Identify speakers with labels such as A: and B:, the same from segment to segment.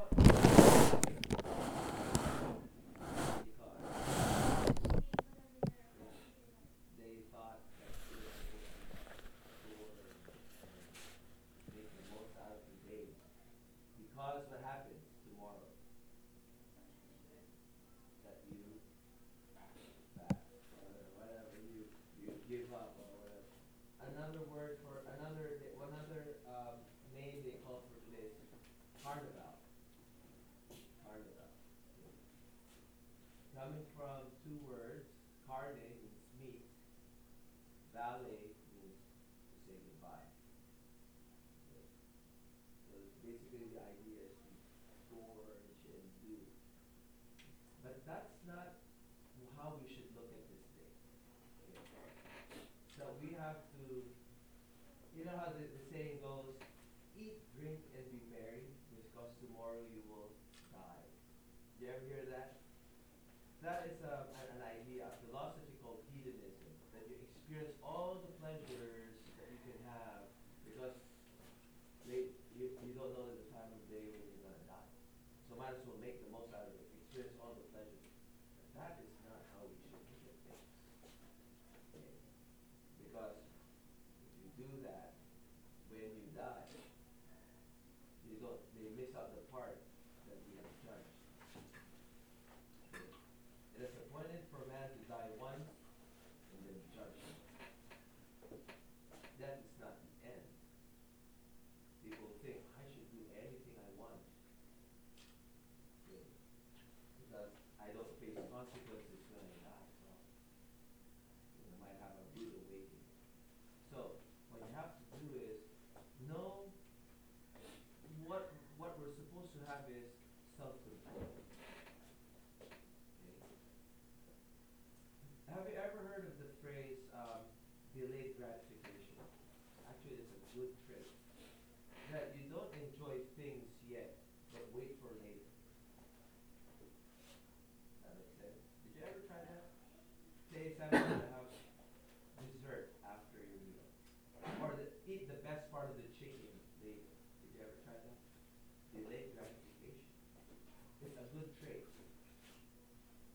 A: Oh. how the, the saying goes, eat, drink, and be merry, because tomorrow you will die. You ever hear that? That is um, an, an idea, a philosophy called hedonism, that you experience all the pleasures that you
B: can have
C: because they,
B: you, you don't know the time of day when you're going to die. So might as well make the most out of it, experience all the pleasures. That is not how we should look at things. Okay. Because die. They don't. They miss out the part.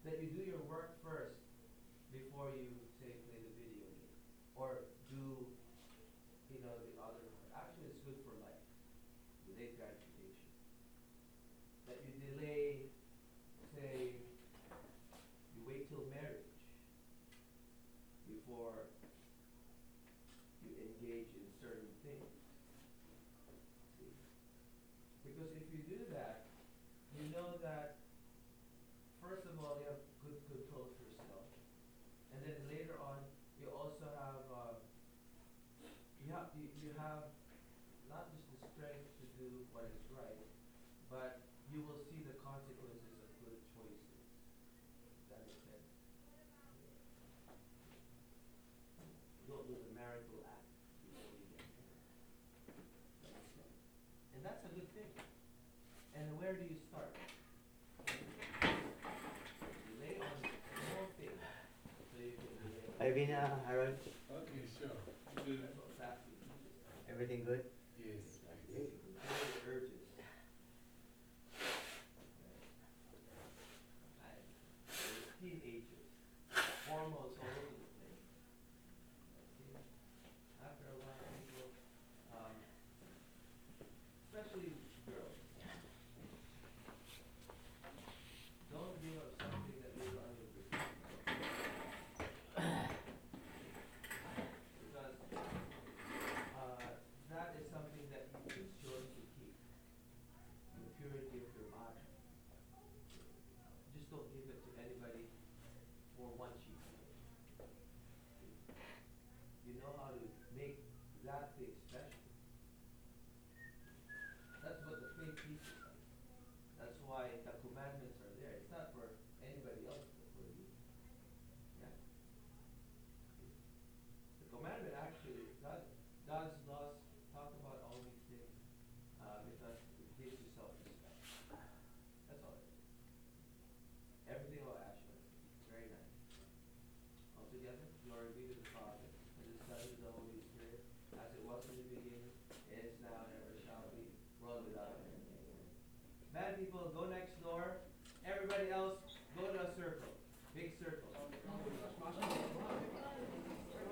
B: that you do your work first before you that's a good thing. And where do you start? Lay on more things. So you Harold, Okay, sure. Everything good? Yes. Teenagers, hormones all over Altogether, glory be to the Father, and the Son, and the Holy Spirit, as it was in the beginning, is now, and ever shall be, world without end. Amen. Mad people, go next door. Everybody else, go to a circle. Big circle.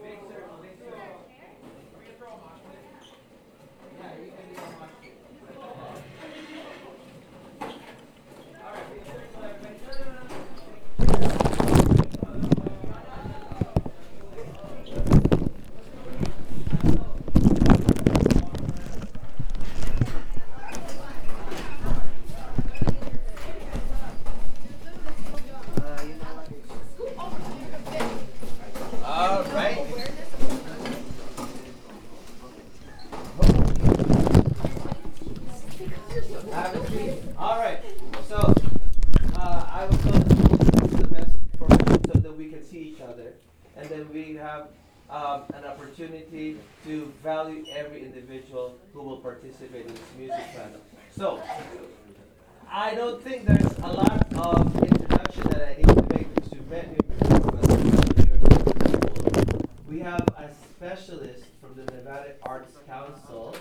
B: Big circle, big circle. Yeah, you can do a mosh pit. All right, big circle, everybody. No, no, no, no.
D: Uh, you know what?
B: All right. Have a seat. All right. So, uh, I will tell you the best for so that we can see each other, and then we have um, an opportunity to value every individual who will participate in this music panel. So, I don't think there's a lot of introduction that I need to make because you've met me before, but we have a specialist from the Nevada Arts Council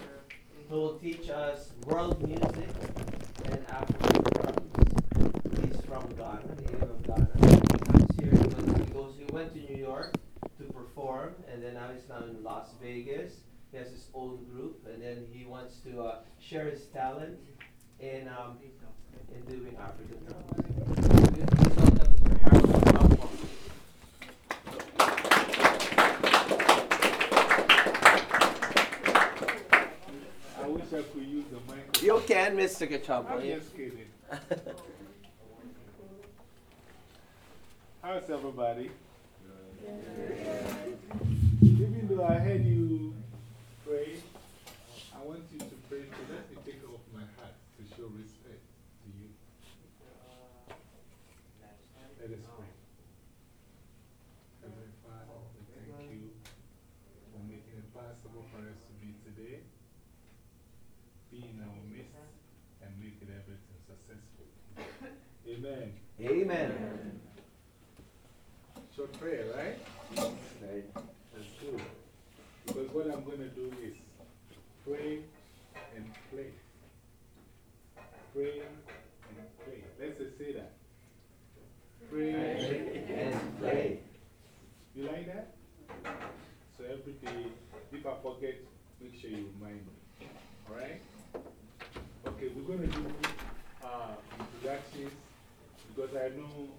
B: who will teach us world music and African drums. He's from Ghana, native of Ghana. He comes here, he, went, he goes, he went to New York to perform, and then now he's now in Las Vegas. He has his own group, and then he wants to uh, share his talent in um, in doing African drums. Please welcome Mr. Harold Trump.
E: I wish I could use the microphone.
B: You can, Mr.
E: I'm
B: Kachapa.
E: just kidding. How's everybody? Even though I heard you pray, I want you to pray to let me take off my hat to show respect to you. Let us pray. Heavenly Father, we thank you for making it possible for us to be today, be in our midst, and make it everything successful. Amen.
B: Amen.
E: Short prayer, right?
D: Right.
E: That's good. Because what I'm going to do is pray and play. Pray and play. Let's just say that. Pray
B: And play.
E: You like that? So every day, if I forget, make sure you remind me. Alright? Okay, we're going to do because I know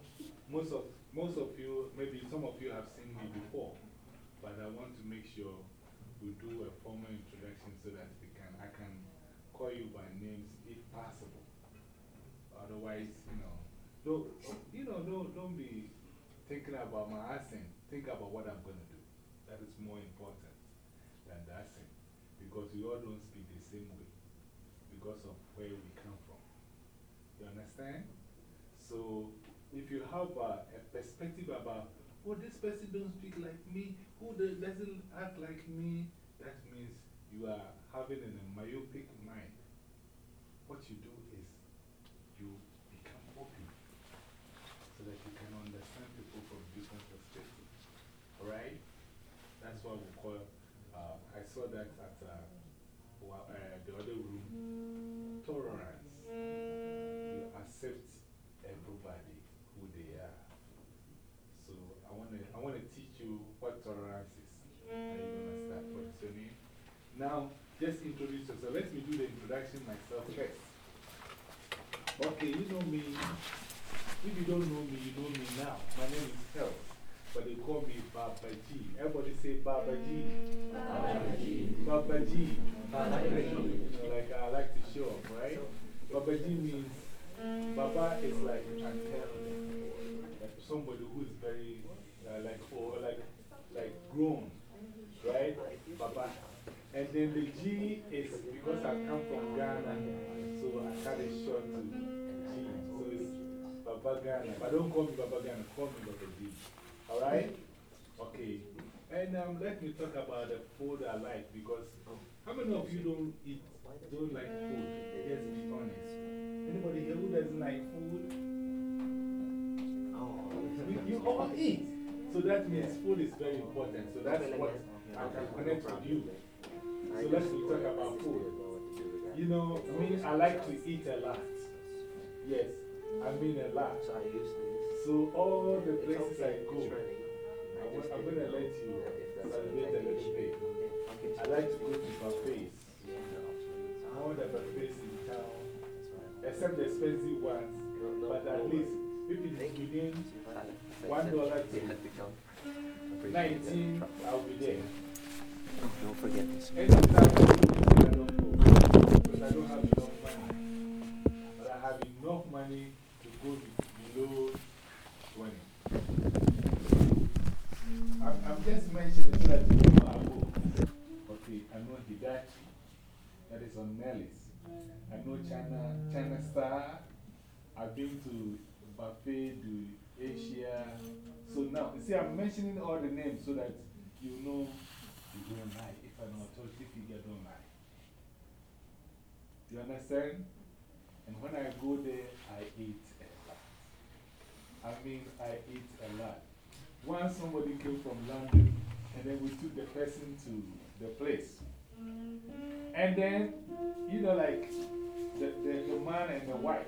E: most of, most of you, maybe some of you have seen me before, but I want to make sure we do a formal introduction so that we can, I can call you by names if possible. Otherwise, you know, don't, you know, don't, don't be thinking about my accent. Think about what I'm going to do. That is more important than the accent. Because we all don't speak the same way because of where we come from. You understand? So, if you have a, a perspective about, oh, this person don't speak like me, who doesn't act like me, that means you are having a myopic Now, just introduce yourself. Let me do the introduction myself first. Okay, you know me. If you don't know me, you know me now. My name is Hel, but they call me Baba G. Everybody say Baba G. Baba G. You know, like I like to show up, right? Baba G means Baba is like uncle, like somebody who is very uh, like, or like, like grown, right? Papa. And then the G is because I come from Ghana, so I cut it short to G. So it's Papa Ghana. But don't call me Papa Ghana, call me Papa G. Alright? Okay. And um, let me talk about the food I like because how many of you don't eat, don't like food? Just be honest. Anybody here who doesn't like food? We- You all eat. So that means food is very important. So that's what I can connect with you. So let's talk about food. You know, me, I like to eat a lot. Yes, I mean a lot.
D: So I use this.
E: So all the places I go.
D: I
E: I'm,
D: just
E: I'm
D: did
E: going to let you celebrate a little bit. I like to go to buffets.
D: Yeah, no, absolutely.
E: All the buffets in town, except the expensive ones. But at least if it is
D: Thank you.
E: within
D: I- I
E: One
D: said
E: to
D: had to come. Appreciate that.
E: 19, I'll be there.
D: Don't forget this.
E: I have enough money. But I have enough money to go be- below 20. I'm, just mentioning so that you know I know Hibachi, that is on Nellis. I know China, China Star. I've been to Buffet, to Asia. So now, see, I'm mentioning all the names so that you know don't lie. If I'm if you get don't lie. You understand? And when I go there, I eat a lot. I mean, I eat a lot. Once somebody came from London, and then we took the person to the place. And then, you know, like the, the, the man and the wife.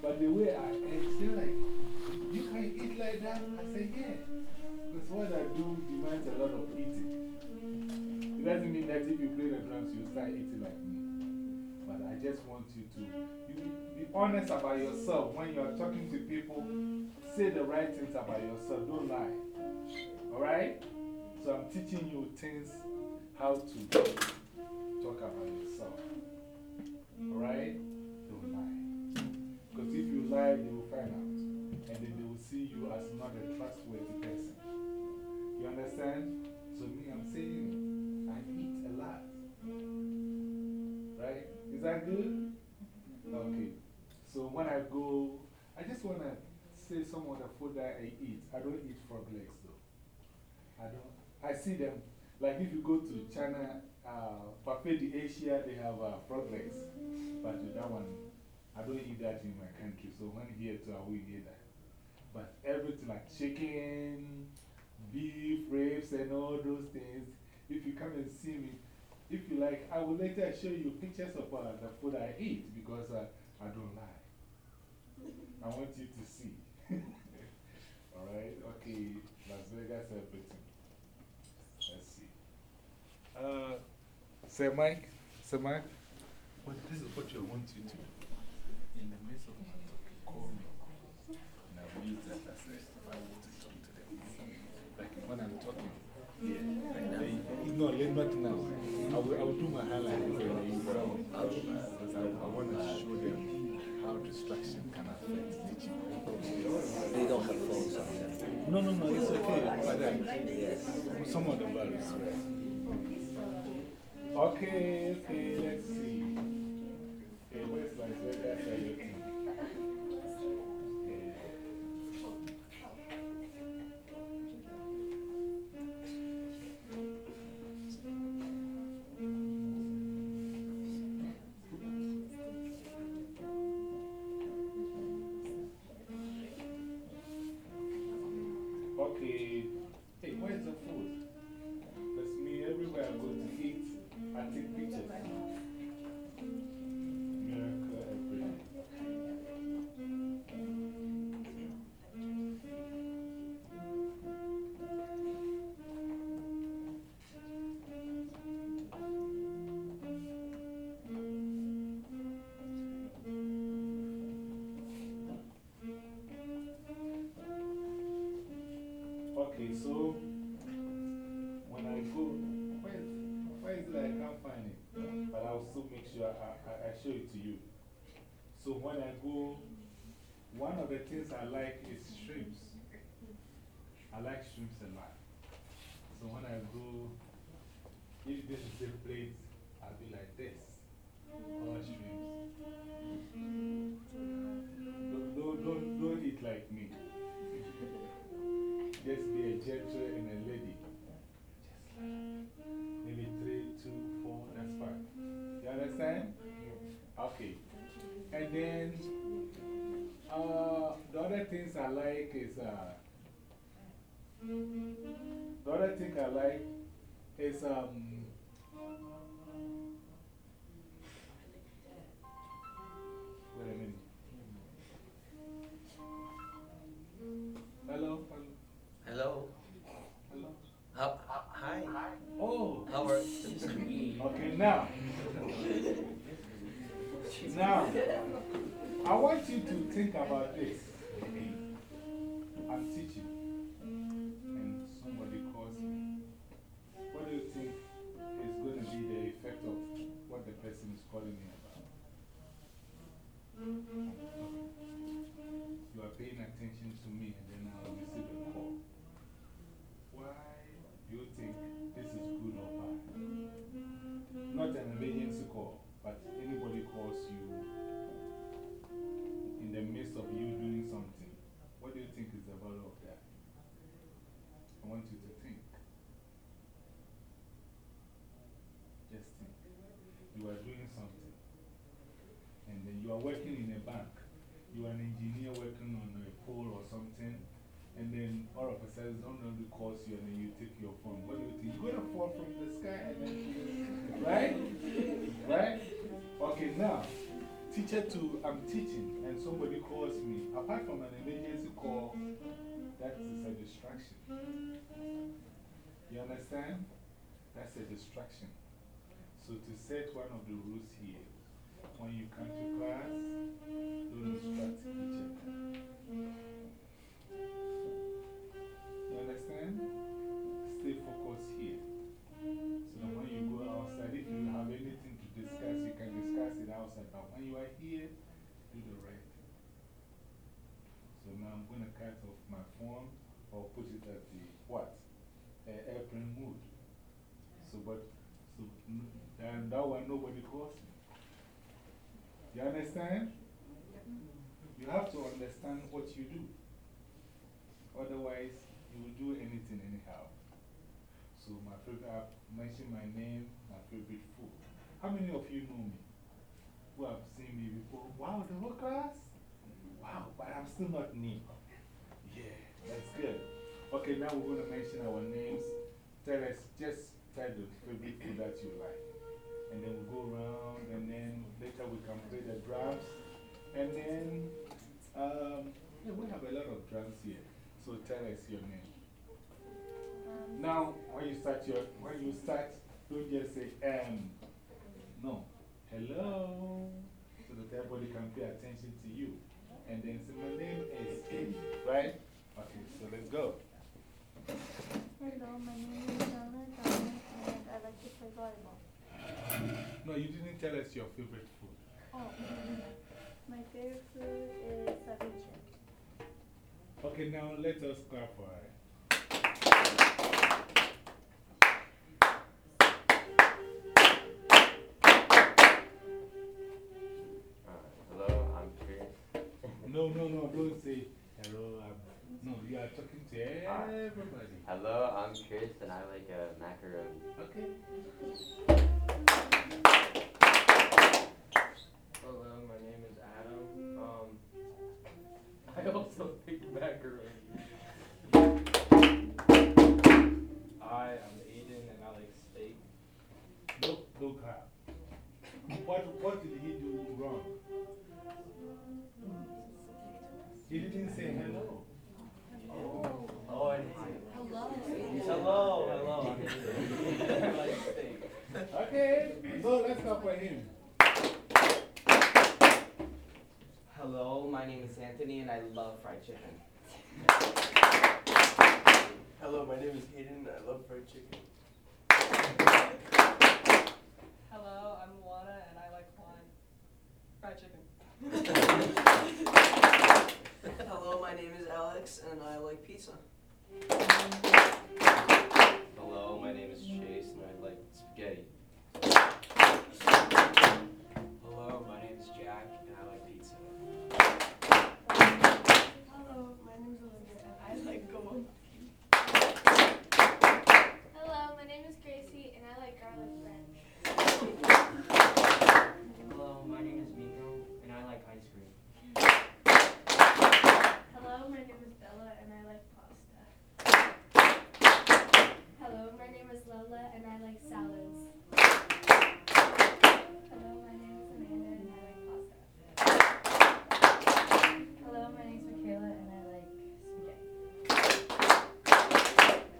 E: But the way I ate, they're like, You can eat like that? I said, Yeah. Because what I do demands a lot of eating. Doesn't mean that if you play the drums, you start eating like me. But I just want you to you be honest about yourself. When you are talking to people, say the right things about yourself. Don't lie. Alright? So I'm teaching you things how to talk about yourself. Alright? Don't lie. Because if you lie, they will find out. And then they will see you as not a trustworthy person. You understand? Is that good? Okay. So, when I go, I just want to say some of the food that I eat. I don't eat frog legs though. I don't. I see them. Like if you go to China, uh, Buffet de Asia, they have uh, frog legs. But with that one, I don't eat that in my country. So when here too, I will eat that. But everything like chicken, beef, ribs, and all those things, if you come and see me, if you like, I will later show you pictures of uh, the food I eat because uh, I don't lie. I want you to see. Alright? Okay, Las Vegas, everything. Let's see. Uh, say, Mike, say, Mike. What, this is what I want you to do. In the midst of my talking, call me. And I will use that as a Bible to talk to them. Like when I'm talking. Yeah. Like they, no, let not now. I will, I will do my highlight you come. Because I, I want to show them how distraction can affect teaching.
D: They don't have phones on them.
E: No, no, no, it's okay. But then,
D: Yes.
E: some of the values. Okay, okay, gentle and a lady. Maybe three, two, four, that's fine. You understand? Okay. And then uh, the other things I like is uh, the other thing I like is um, think about this. I'm teaching, and somebody calls me. What do you think is going to be the effect of what the person is calling me about? You are paying attention to me, and then I'll receive something, and then you are working in a bank. You are an engineer working on a pole or something, and then all of a sudden somebody calls you and then you take your phone. What do you think? You're going to fall from the sky. Right? Right? Okay, now, teacher two, I'm teaching and somebody calls me. Apart from an emergency call, that is a distraction. You understand? That's a distraction. So, to set one of the rules here, when you come to class, don't distract each. You understand? Stay focused here. So that when you go outside, if you have anything to discuss, you can discuss it outside. But when you are here, do the right thing. So now I'm going to cut off my phone or put it at the what? Airplane mode. So, but, so, n- and that one nobody calls me. You understand? You have to understand what you do. Otherwise, you will do anything anyhow. So, my favorite, I've mentioned my name, my favorite food. How many of you know me? Who have seen me before? Wow, the whole class? Wow, but I'm still not new. Yeah, that's good. Okay, now we're going to mention our names. Tell us, just tell the favorite food that you like. And then we'll go around, and then later we can play the drums. And then, um, yeah, we have a lot of drums here. So tell us your name. Now, when you start your, when you start, don't just say, um, no, hello, so that everybody can pay attention to you. And then say, my name is Amy, right? Okay, so let's go.
F: Hello, my name is Donna, and I like to play volleyball.
E: No, you didn't tell us your favorite food.
F: Oh, my favorite food is ceviche.
E: Okay, now let us clap for her.
G: Uh, hello, I'm Chris.
E: No, no, no, don't say hello. I'm, no, you are talking to everybody.
G: Hello, I'm Chris, and I like uh, macaroni.
E: Okay.
H: Hello, my name is Adam. Um, I also like macaroni.
E: So let's clap for him.
I: Hello, my name is Anthony and I love fried chicken.
H: Hello, my name is Hayden and I love fried chicken.
J: Hello, I'm Luana and I like wine. Fried chicken.
K: Hello, my name is Alex and I like pizza.
G: Hello, my name is Chase, and I like spaghetti.
H: And I like
A: salads. Hello, my name is Amanda and I like pasta. Hello, my name is Michaela and I like spaghetti.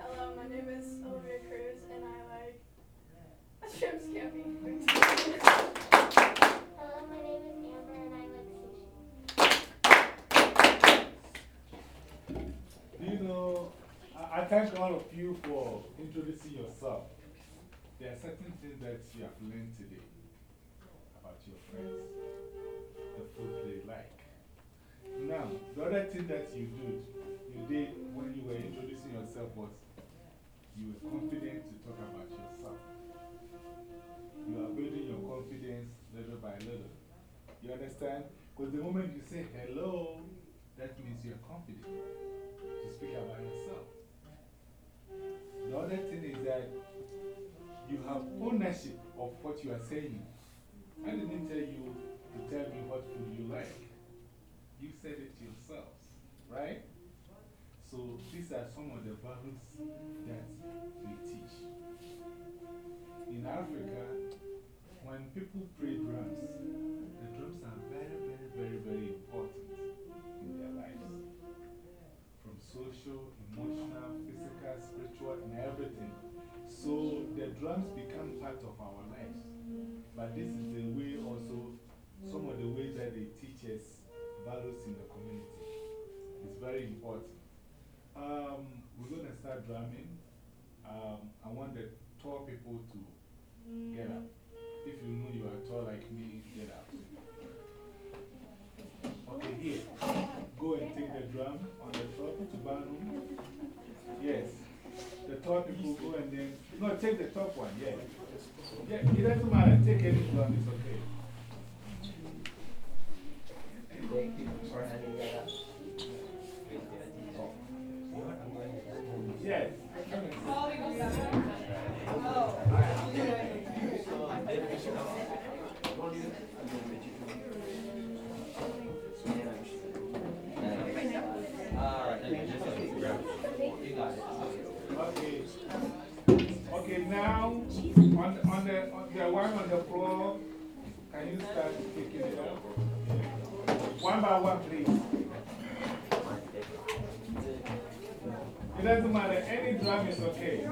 F: Hello, my name is Olivia Cruz and I like shrimp scampi.
A: Hello, my name is Amber and I like sushi.
E: Do you know, I, I thank all of you for introducing yourself. Certain things that you have learned today about your friends, the food they like. Now, the other thing that you did, you did when you were introducing yourself was you were confident to talk about yourself. You are building your confidence little by little. You understand? Because the moment you say hello, what you are saying. I didn't tell you to tell me what food you like. You said it yourselves, right? So these are some of the values that matter. Take It doesn't matter, any drum is okay.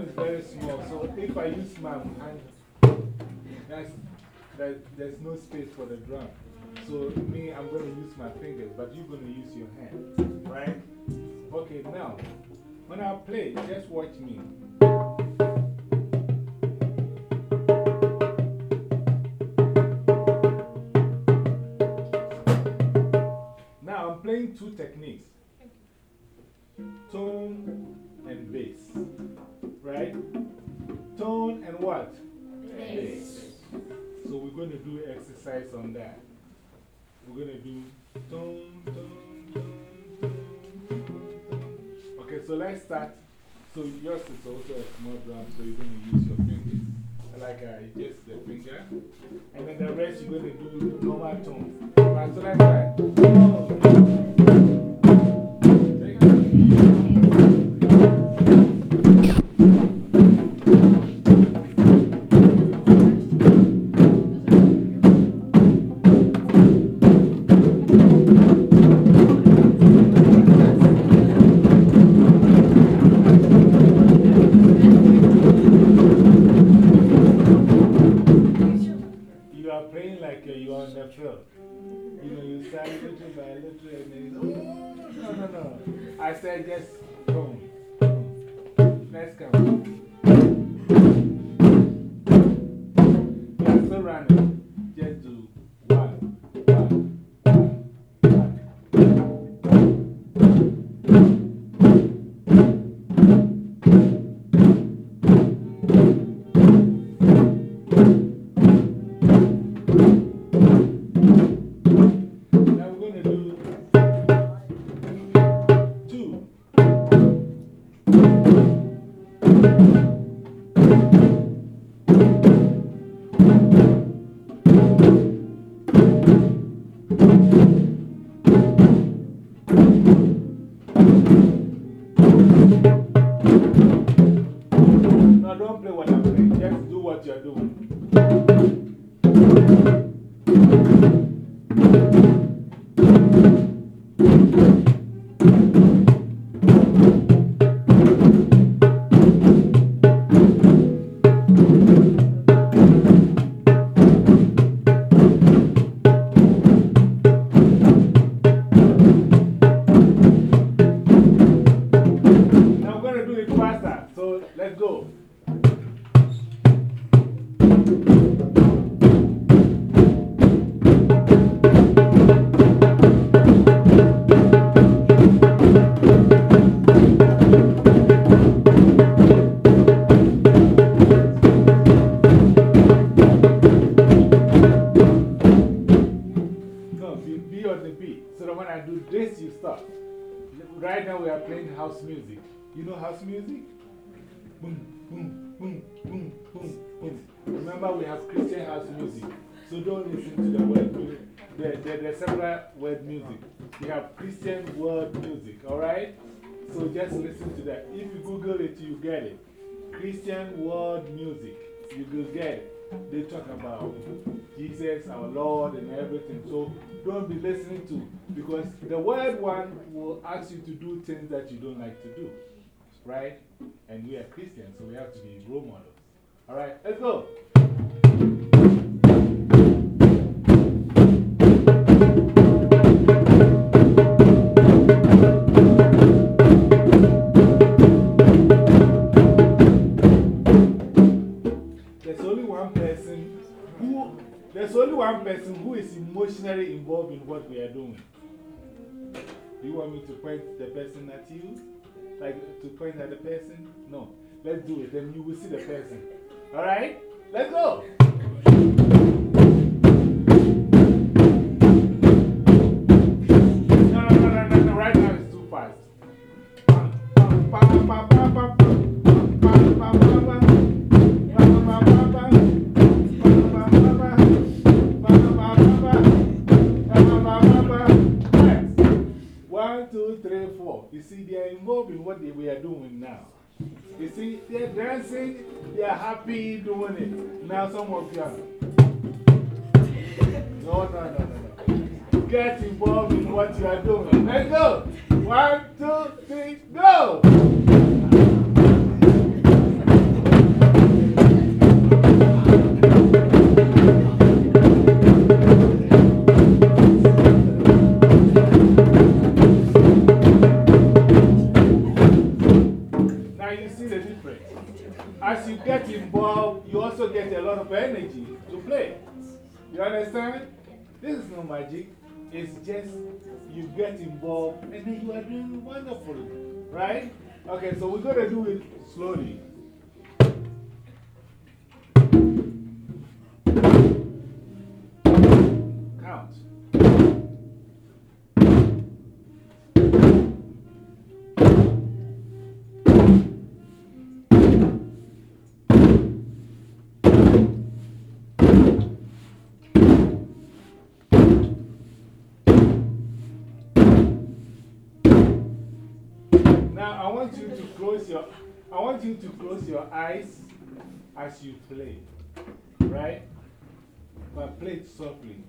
E: Is very small, so if I use my hand, that's, that, there's no space for the drum. So, me, I'm going to use my fingers, but you're going to use your hand, right? Okay, now, when I play, just watch me. Now, I'm playing two techniques tone do exercise on that. We're going to do. Dum, dum. Okay, so let's start. So yours is also a small drum, so you're going to use your fingers. Like just the finger. And then the rest you're going to do normal tones. Right, so let's. Like uh, you are on the field. You know, you start little by little and then you oh, no, no, no. I said just boom. Let's go. Yeah, still running. Remember, we have Christian house music. So don't listen to the word music. There, there's several word music. We have Christian word music, alright? So just listen to that. If you Google it, you get it. Christian word music. You will get it. They talk about Jesus, our Lord, and everything. So don't be listening to, because the word one will ask you to do things that you don't like to do. Right? And we are Christians, so we have to be role models. Alright, let's go. There's only one person who, there's only one person who is emotionally involved in what we are doing. Do you want me to point the person at you? Like to point at the person? No. Let's do it, then you will see the person. All right, let's go. Happy doing it. Now, some of you are. No, no, no, no. Get involved in what you are doing. Let's go. One, two, three, go. understand? This is no magic. It's just you get involved and then you are doing wonderfully. Right? Okay, so we're going to do it slowly. Count. Now I want you to close your I want you to close your eyes as you play. Right? But play it softly.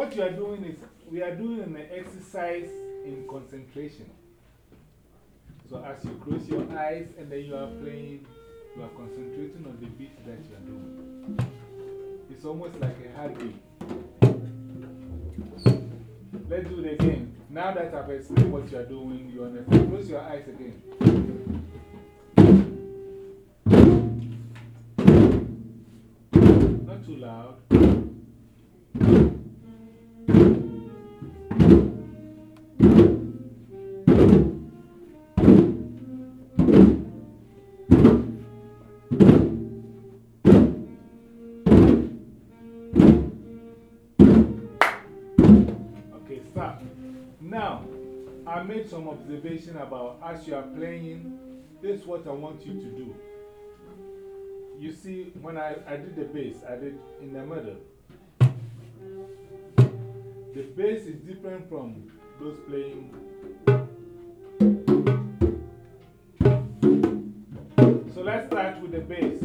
E: What you are doing is we are doing an exercise in concentration. So as you close your eyes and then you are playing, you are concentrating on the beat that you are doing. It's almost like a heartbeat. Let's do it again. Now that I've explained what you are doing, you understand. Close your eyes again. Not too loud. Made some observation about as you are playing, this is what I want you to do. You see, when I, I did the bass, I did in the middle. The bass is different from those playing. So let's start with the bass.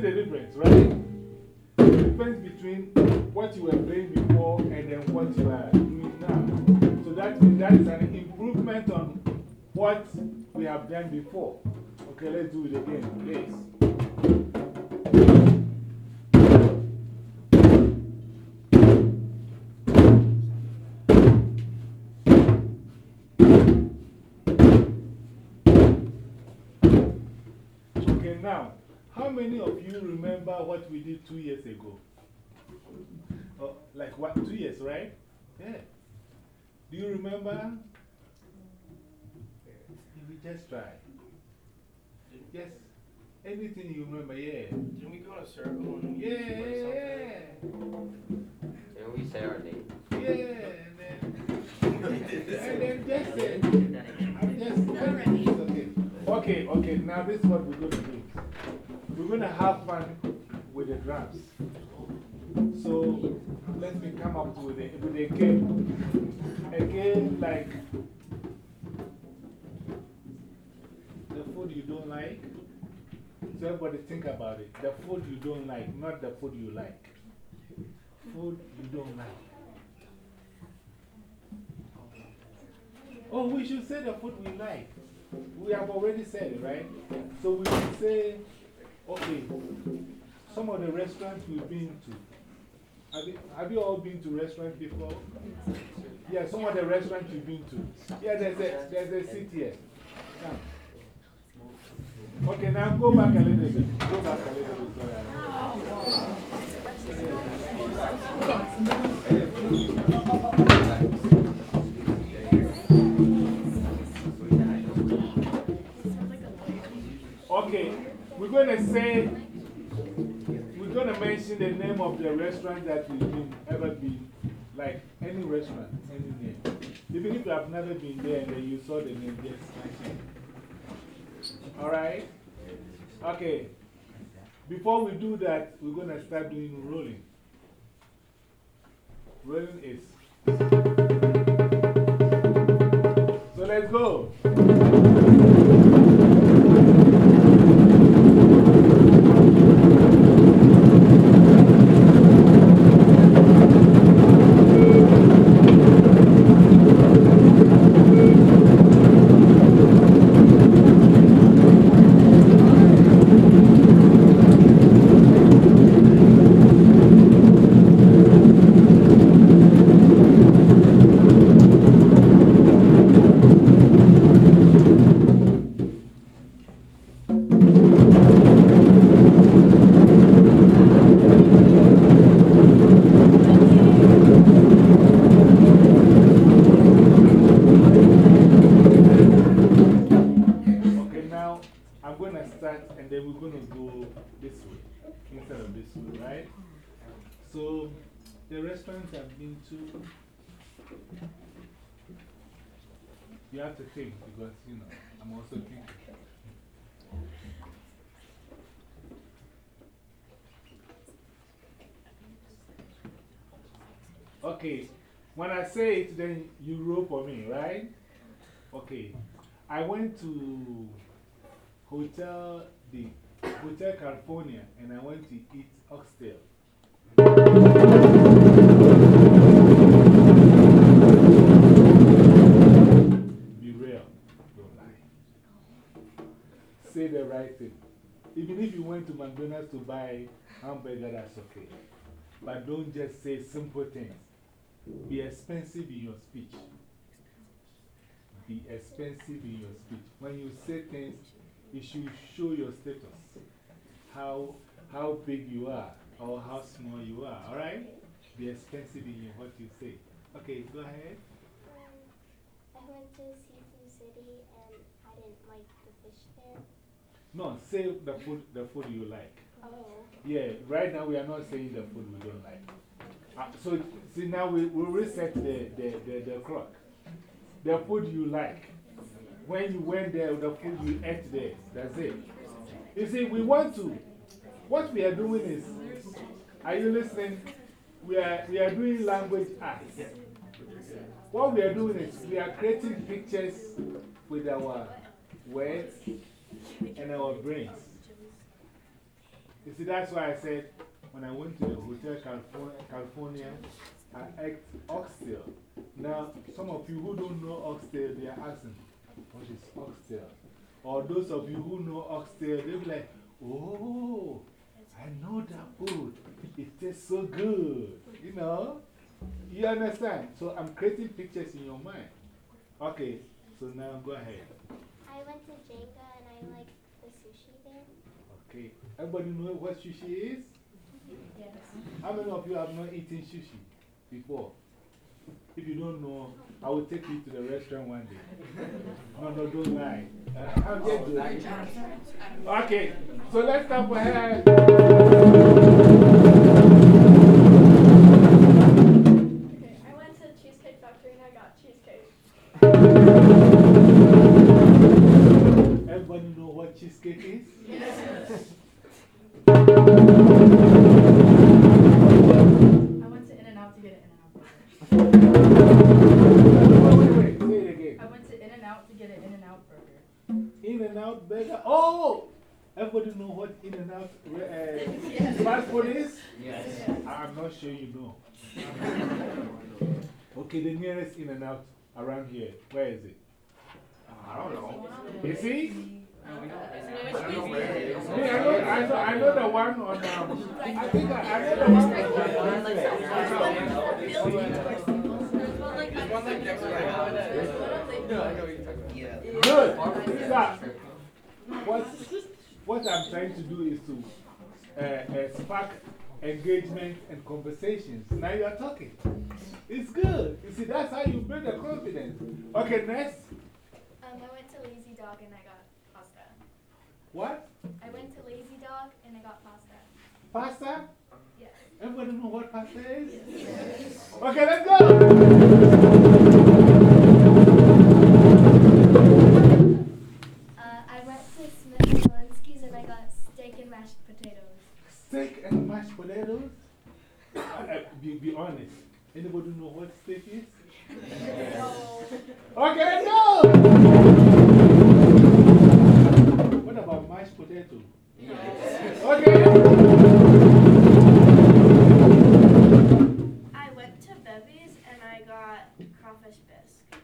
E: See the difference, right? The difference between what you were playing before and then what you are doing now. So that, that is an improvement on what we have done before. Okay, let's do it again. Bass. Okay, now, how many of you remember what we did two years ago? Oh, like what, two years, right? Yeah. Do you remember? We just try. Yes. Anything you remember, yeah.
L: Didn't we go in a circle and
E: Yeah, yeah,
L: play
E: yeah.
G: Didn't we say our name?
E: Yeah, and then, and then just say, I'm just, okay. Okay, okay, now this is what we're going to do. We're going to have fun with the drums. So let me come up with a, with a game. A game like the food you don't like. So everybody think about it. The food you don't like, not the food you like. Food you don't like. Oh, we should say the food we like. We have already said it, right? So we should say, okay, some of the restaurants we've been to. Have you, have you all been to restaurants before? Yeah, some of the restaurants you've been to. Yeah, there's a, there's a seat here. Come. Okay, now go back a little bit. Go back a little bit. Okay, we're going to say, we're going to mention the name of the restaurant that we've ever been, like any restaurant, any name. Even if you have never been there and then you saw the name, just mention it. Alright? Okay. Before we do that, we're going to start doing rolling. Rolling is. So let's go. Say it, then you roll for me, right? Okay, I went to Hotel, the Hotel California, and I went to eat oxtail. Be real, don't lie. Say the right thing. Even if you went to McDonald's to buy hamburger, that's okay. But don't just say simple things. Be expensive in your speech. Be expensive in your speech. When you say things, you should show your status. How, how big you are or how small you are, alright? Be expensive in what you say. Okay, go ahead.
A: Um, I went to Seafood City and I didn't like the fish there.
E: No, say the food, the food you like.
A: Oh.
E: Yeah, right now we are not saying the food we don't like. So, see, now we, we reset the, the, the, the clock. The food you like. When you went there, the food you ate there. That's it. You see, we want to. What we are doing is, are you listening? We are, we are doing language arts. What we are doing is, we are creating pictures with our words and our brains. You see, that's why I said when I went to the Hotel California, California I ate oxtail. Now, some of you who don't know oxtail, they are asking, what is oxtail? Or those of you who know oxtail, they'll be like, oh, I know that food. It tastes so good. You know? You understand? So I'm creating pictures in your mind. Okay, so now go ahead.
A: I went to Jenga and I like the sushi there.
E: Okay. Everybody know what sushi is?
J: Yes.
E: How many of you have not eaten sushi before? If you don't know, I will take you to the restaurant one day. No, no, don't lie. I'm just joking. Okay, so let's start for her.
F: Okay, I went to Cheesecake Factory and I got cheesecake.
E: Everybody know what cheesecake is? Everybody know what In and Out uh, fast food is?
L: Yes.
E: I'm not sure you know. okay, the nearest In and Out around here, where is it?
L: I don't know.
E: You see?
L: I know
E: the one on. Um, I think I, I know the one on.
L: There's one like next to my house. No, I know what you're talking about.
E: Good. Stop. What, what I'm trying to do is to uh, uh, spark engagement and conversations. Now you are talking. It's good. You see, that's how you build the confidence. Okay, next.
A: Um, I went to Lazy Dog and I got pasta.
E: What?
A: I went to Lazy Dog and I got pasta.
E: Pasta?
A: Yes.
E: Everybody know what pasta is? Yes. Okay, let's go.
A: Steak and mashed potatoes?
E: Uh, uh, be, be honest. Anybody know what steak is? no. Okay, let's. What about mashed potato? Okay.
F: I went to Bevy's and I got crawfish bisque.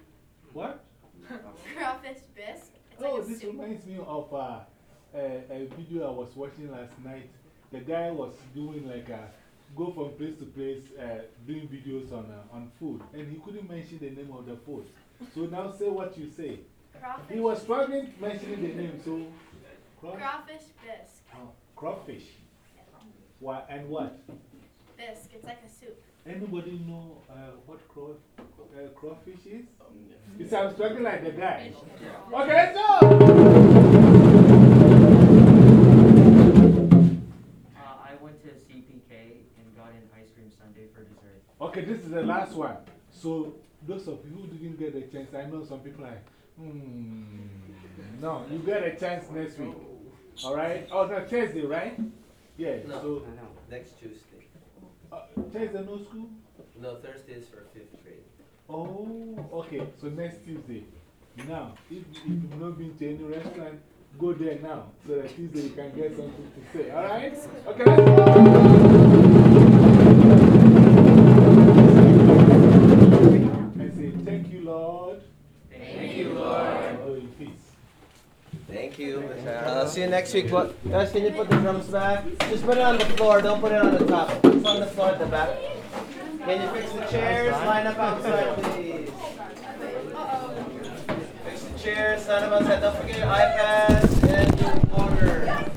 E: What?
F: Crawfish bisque? It's
E: Oh,
F: like
E: this
F: soup.
E: reminds me of uh, a, a video I was watching last night. The guy was doing like a go from place to place uh, doing videos on, uh, on food, and he couldn't mention the name of the food. So now say what you say.
F: Crawfish.
E: He was struggling mentioning the name, so craw-
F: Crawfish bisque.
E: oh, crawfish. What, and what?
F: Bisque. It's like a soup.
E: Anybody know uh, what craw, uh, crawfish is? You see, I'm struggling like the guy. Okay, let's So, those of you who didn't get a chance, I know some people are like, hmm. No, you get a chance next week. All right? Oh, no, Thursday, right? Yeah,
M: No,
E: so
M: next Tuesday.
E: uh, Thursday, no school?
M: No, Thursday is for fifth grade.
E: Oh, okay. So next Tuesday. Now, if, if you've not been to any restaurant, go there now so that Tuesday you can get something to say. All right? Okay, let's go. You.
B: Uh, see you next week. What? Guys, can you put the drums back? Just put it on the floor. Don't put it on the top. It's on the floor at the back. Can you fix the chairs? Line up outside, please. Fix the chairs. Line up outside. Don't forget your iPads and your water.